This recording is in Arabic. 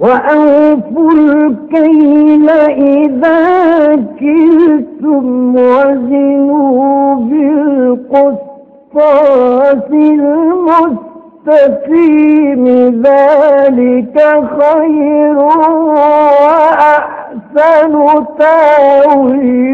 وأوفوا الكيل إذا كلتم وزنوا بالقسطاس المستقيم ذلك خير وأحسن تاويلا